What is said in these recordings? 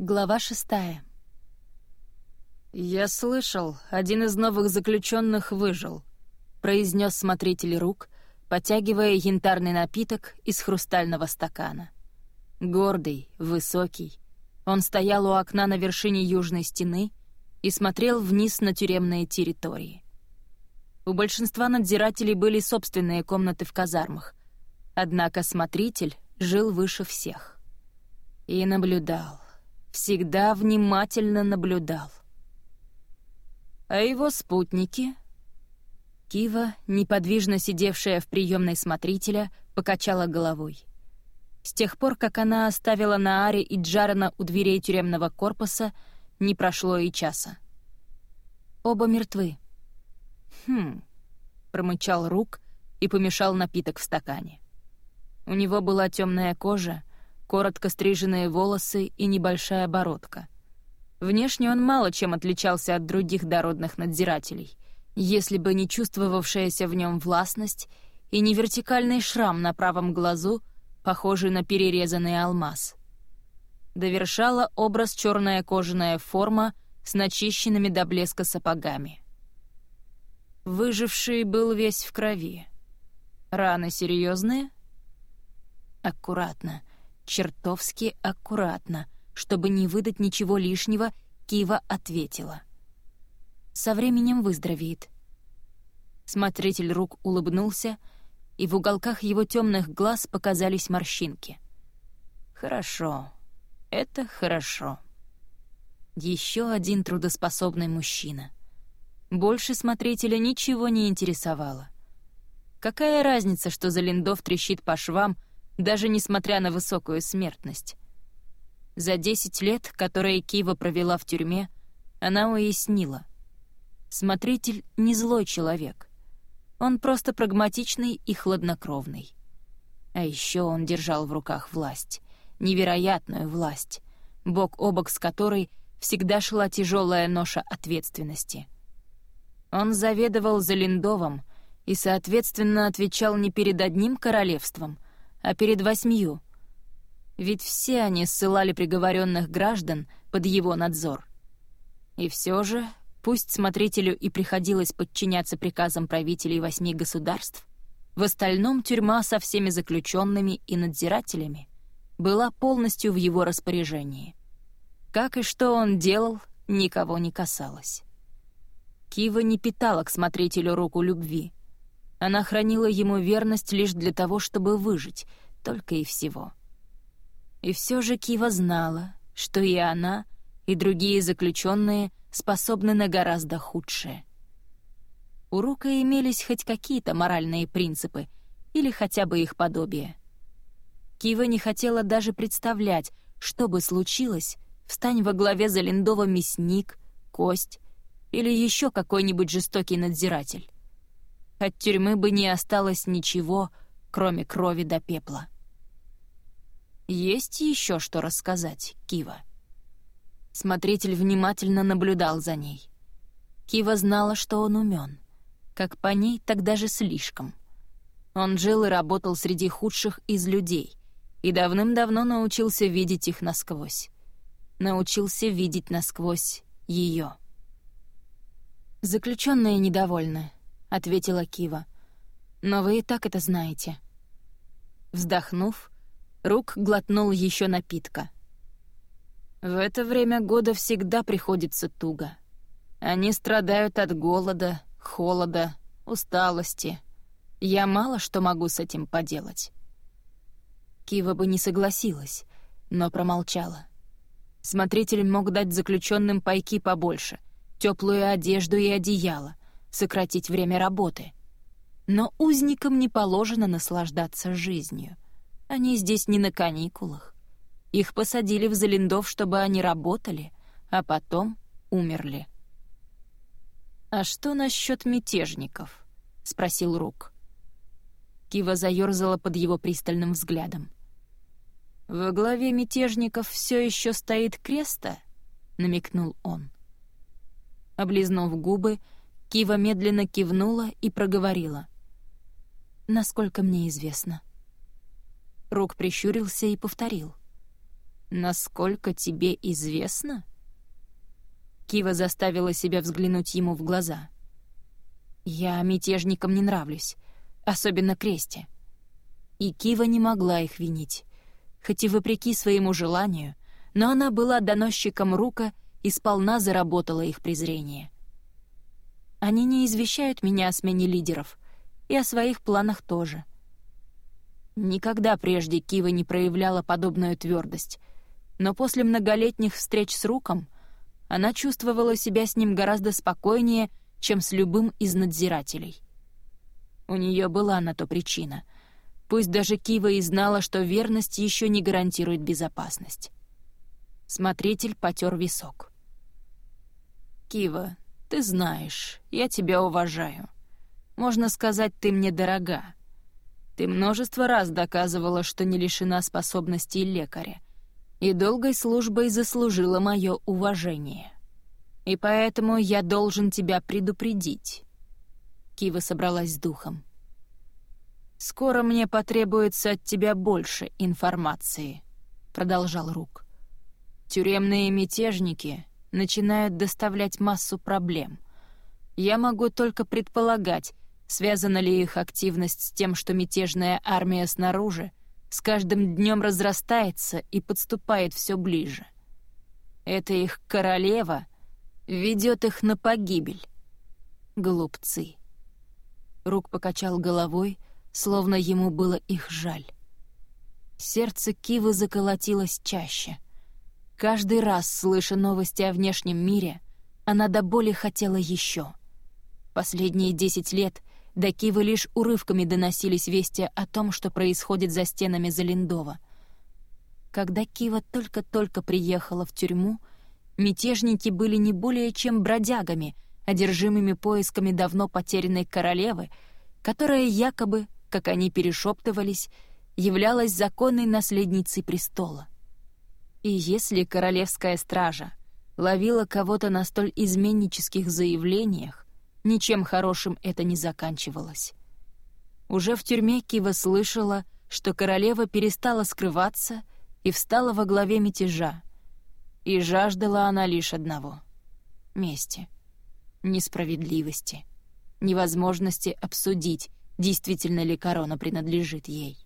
Глава шестая. «Я слышал, один из новых заключенных выжил», — произнес смотритель рук, потягивая янтарный напиток из хрустального стакана. Гордый, высокий, он стоял у окна на вершине южной стены и смотрел вниз на тюремные территории. У большинства надзирателей были собственные комнаты в казармах, однако смотритель жил выше всех. И наблюдал всегда внимательно наблюдал. А его спутники... Кива, неподвижно сидевшая в приемной смотрителя, покачала головой. С тех пор, как она оставила Нааре и Джарена у дверей тюремного корпуса, не прошло и часа. Оба мертвы. «Хм...» — промычал Рук и помешал напиток в стакане. У него была темная кожа, коротко стриженные волосы и небольшая бородка. Внешне он мало чем отличался от других дородных надзирателей, если бы не чувствовавшаяся в нем властность и не вертикальный шрам на правом глазу, похожий на перерезанный алмаз. Довершала образ черная кожаная форма с начищенными до блеска сапогами. Выживший был весь в крови. Раны серьезные? Аккуратно — чертовски аккуратно, чтобы не выдать ничего лишнего, Кива ответила. «Со временем выздоровеет». Смотритель рук улыбнулся, и в уголках его темных глаз показались морщинки. «Хорошо. Это хорошо». Еще один трудоспособный мужчина. Больше смотрителя ничего не интересовало. Какая разница, что Залиндов трещит по швам, даже несмотря на высокую смертность. За 10 лет, которые Кива провела в тюрьме, она уяснила. Смотритель — не злой человек. Он просто прагматичный и хладнокровный. А еще он держал в руках власть, невероятную власть, бок о бок с которой всегда шла тяжелая ноша ответственности. Он заведовал Залиндовым и, соответственно, отвечал не перед одним королевством, а перед восьмью. Ведь все они ссылали приговоренных граждан под его надзор. И все же, пусть смотрителю и приходилось подчиняться приказам правителей восьми государств, в остальном тюрьма со всеми заключенными и надзирателями была полностью в его распоряжении. Как и что он делал, никого не касалось. Кива не питала к смотрителю руку любви — она хранила ему верность лишь для того, чтобы выжить, только и всего. И все же Кива знала, что и она, и другие заключенные способны на гораздо худшее. У Рука имелись хоть какие-то моральные принципы, или хотя бы их подобие. Кива не хотела даже представлять, что бы случилось, встань во главе Залиндова мясник, кость или еще какой-нибудь жестокий надзиратель от тюрьмы бы не осталось ничего, кроме крови до пепла. Есть еще что рассказать, Кива. Смотритель внимательно наблюдал за ней. Кива знала, что он умен. Как по ней, так даже слишком. Он жил и работал среди худших из людей и давным-давно научился видеть их насквозь. Научился видеть насквозь ее. Заключенные недовольны, ответила Кива. «Но вы и так это знаете». Вздохнув, Рук глотнул еще напитка. «В это время года всегда приходится туго. Они страдают от голода, холода, усталости. Я мало что могу с этим поделать». Кива бы не согласилась, но промолчала. Смотритель мог дать заключенным пайки побольше, теплую одежду и одеяло, сократить время работы. Но узникам не положено наслаждаться жизнью. Они здесь не на каникулах. Их посадили в Залиндов, чтобы они работали, а потом умерли. «А что насчет мятежников?» — спросил Рук. Кива заёрзала под его пристальным взглядом. «Во главе мятежников все еще стоит Креста?» — намекнул он. Облизнув губы, Кива медленно кивнула и проговорила. «Насколько мне известно». Рок прищурился и повторил. «Насколько тебе известно?» Кива заставила себя взглянуть ему в глаза. «Я мятежникам не нравлюсь, особенно Кресте». И Кива не могла их винить, хоть и вопреки своему желанию, но она была доносчиком рука и сполна заработала их презрение. Они не извещают меня о смене лидеров, и о своих планах тоже. Никогда прежде Кива не проявляла подобную твердость, но после многолетних встреч с Руком она чувствовала себя с ним гораздо спокойнее, чем с любым из надзирателей. У нее была на то причина. Пусть даже Кива и знала, что верность еще не гарантирует безопасность. Смотритель потер висок. «Кива, ты знаешь, я тебя уважаю. Можно сказать, ты мне дорога. Ты множество раз доказывала, что не лишена способностей лекаря, и долгой службой заслужила мое уважение. И поэтому я должен тебя предупредить». Кива собралась с духом. «Скоро мне потребуется от тебя больше информации», — продолжал Рук. «Тюремные мятежники начинают доставлять массу проблем. Я могу только предполагать, связана ли их активность с тем, что мятежная армия снаружи с каждым днем разрастается и подступает все ближе. Это их королева ведет их на погибель. Глупцы. Рук покачал головой, словно ему было их жаль. Сердце Кивы заколотилось чаще. Каждый раз, слыша новости о внешнем мире, она до боли хотела еще. Последние десять лет до Кивы лишь урывками доносились вести о том, что происходит за стенами Залиндова. Когда Кива только-только приехала в тюрьму, мятежники были не более чем бродягами, одержимыми поисками давно потерянной королевы, которая якобы, как они перешептывались, являлась законной наследницей престола. И если королевская стража ловила кого-то на столь изменнических заявлениях, ничем хорошим это не заканчивалось. Уже в тюрьме Кива слышала, что королева перестала скрываться и встала во главе мятежа. И жаждала она лишь одного — мести, несправедливости, невозможности обсудить, действительно ли корона принадлежит ей.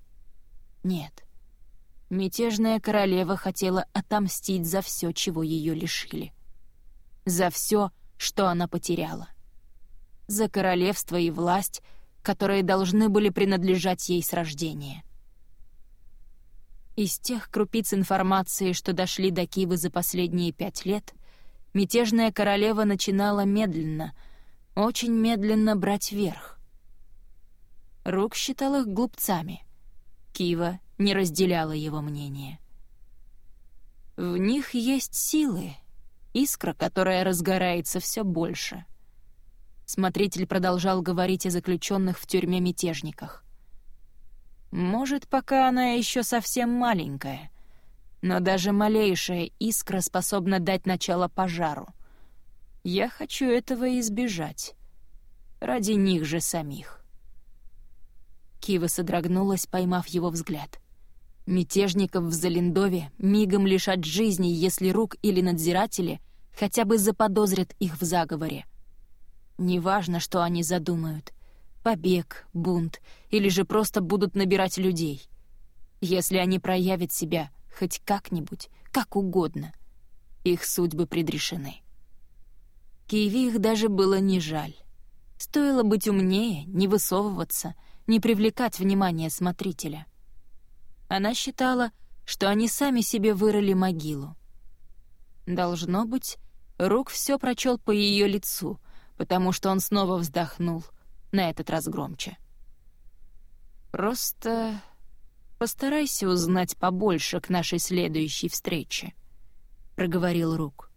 Нет, Мятежная королева хотела отомстить за все, чего ее лишили. За все, что она потеряла. За королевство и власть, которые должны были принадлежать ей с рождения. Из тех крупиц информации, что дошли до Кивы за последние пять лет, мятежная королева начинала медленно, очень медленно брать верх. Рук считал их глупцами. Кива не разделяла его мнение. В них есть силы, искра, которая разгорается все больше. Смотритель продолжал говорить о заключенных в тюрьме мятежниках. Может, пока она еще совсем маленькая, но даже малейшая искра способна дать начало пожару. Я хочу этого избежать. Ради них же самих. Кива содрогнулась, поймав его взгляд. Мятежников в Залиндове мигом лишат жизни, если рук или надзиратели хотя бы заподозрят их в заговоре. Неважно, что они задумают. Побег, бунт или же просто будут набирать людей. Если они проявят себя хоть как-нибудь, как угодно, их судьбы предрешены. Киеви их даже было не жаль. Стоило быть умнее, не высовываться, не привлекать внимание смотрителя — она считала, что они сами себе вырыли могилу. Должно быть, Рук все прочел по ее лицу, потому что он снова вздохнул, на этот раз громче. «Просто постарайся узнать побольше к нашей следующей встрече», — проговорил Рук.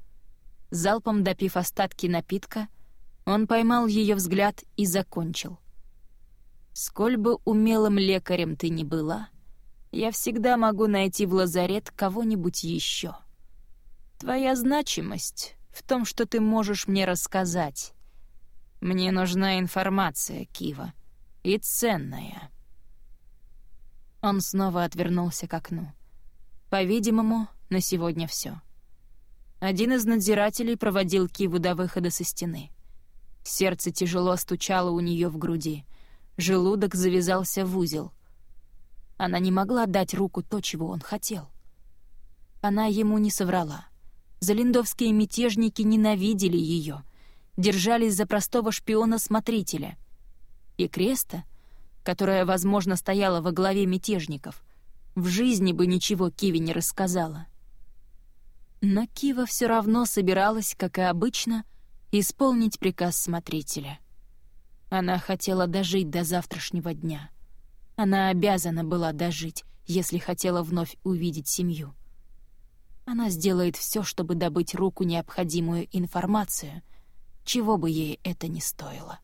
Залпом допив остатки напитка, он поймал ее взгляд и закончил. «Сколь бы умелым лекарем ты ни была, — я всегда могу найти в лазарет кого-нибудь еще. Твоя значимость в том, что ты можешь мне рассказать. Мне нужна информация, Кива, и ценная». Он снова отвернулся к окну. По-видимому, На сегодня все. Один из надзирателей проводил Киву до выхода со стены. Сердце тяжело стучало у нее в груди. Желудок завязался в узел. Она не могла дать руку то, чего он хотел. Она ему не соврала. Залиндовские мятежники ненавидели ее, держались за простого шпиона-смотрителя. И Креста, которая, возможно, стояла во главе мятежников, в жизни бы ничего Киви не рассказала. Но Кива все равно собиралась, как и обычно, исполнить приказ смотрителя. Она хотела дожить до завтрашнего дня. Она обязана была дожить, если хотела вновь увидеть семью. Она сделает все, чтобы добыть руку необходимую информацию, чего бы ей это ни стоило.